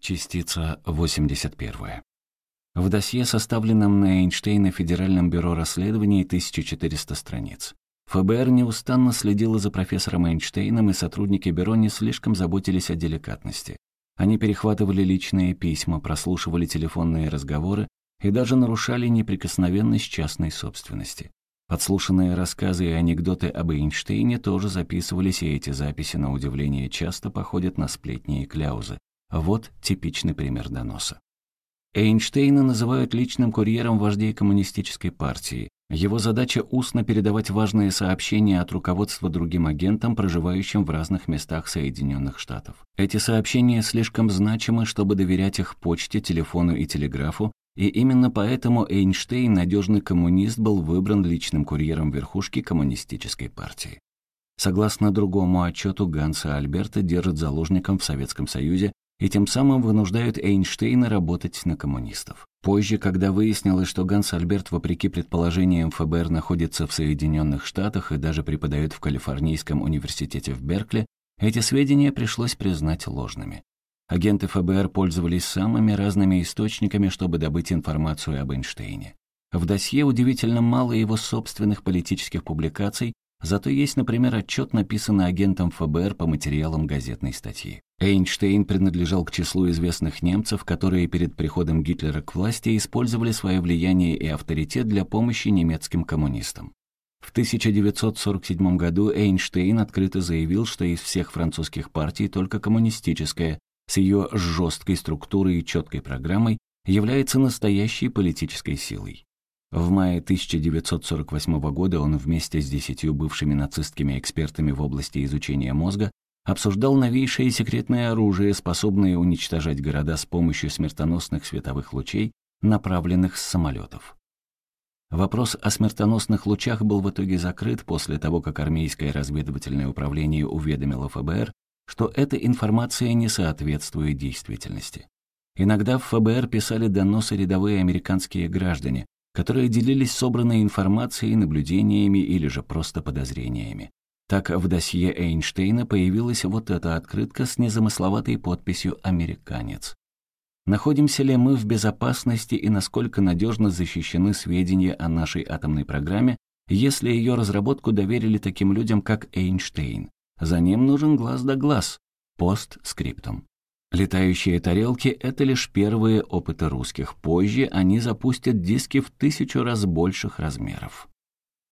Частица 81. В досье, составленном на Эйнштейна Федеральном бюро расследований, 1400 страниц. ФБР неустанно следило за профессором Эйнштейном, и сотрудники бюро не слишком заботились о деликатности. Они перехватывали личные письма, прослушивали телефонные разговоры и даже нарушали неприкосновенность частной собственности. Подслушанные рассказы и анекдоты об Эйнштейне тоже записывались, и эти записи, на удивление, часто походят на сплетни и кляузы. Вот типичный пример доноса. Эйнштейна называют личным курьером вождей коммунистической партии. Его задача устно передавать важные сообщения от руководства другим агентам, проживающим в разных местах Соединенных Штатов. Эти сообщения слишком значимы, чтобы доверять их почте, телефону и телеграфу, и именно поэтому Эйнштейн, надежный коммунист, был выбран личным курьером верхушки коммунистической партии. Согласно другому отчету, Ганса Альберта держат заложником в Советском Союзе и тем самым вынуждают Эйнштейна работать на коммунистов. Позже, когда выяснилось, что Ганс Альберт, вопреки предположениям ФБР, находится в Соединенных Штатах и даже преподает в Калифорнийском университете в Беркли, эти сведения пришлось признать ложными. Агенты ФБР пользовались самыми разными источниками, чтобы добыть информацию об Эйнштейне. В досье удивительно мало его собственных политических публикаций, Зато есть, например, отчет, написанный агентом ФБР по материалам газетной статьи. Эйнштейн принадлежал к числу известных немцев, которые перед приходом Гитлера к власти использовали свое влияние и авторитет для помощи немецким коммунистам. В 1947 году Эйнштейн открыто заявил, что из всех французских партий только коммунистическая, с ее жесткой структурой и четкой программой, является настоящей политической силой. В мае 1948 года он вместе с десятью бывшими нацистскими экспертами в области изучения мозга обсуждал новейшее секретное оружие, способное уничтожать города с помощью смертоносных световых лучей, направленных с самолетов. Вопрос о смертоносных лучах был в итоге закрыт после того, как армейское разведывательное управление уведомило ФБР, что эта информация не соответствует действительности. Иногда в ФБР писали доносы рядовые американские граждане, которые делились собранной информацией, наблюдениями или же просто подозрениями. Так в досье Эйнштейна появилась вот эта открытка с незамысловатой подписью «Американец». Находимся ли мы в безопасности и насколько надежно защищены сведения о нашей атомной программе, если ее разработку доверили таким людям, как Эйнштейн? За ним нужен глаз да глаз. Постскриптум. Летающие тарелки — это лишь первые опыты русских. Позже они запустят диски в тысячу раз больших размеров.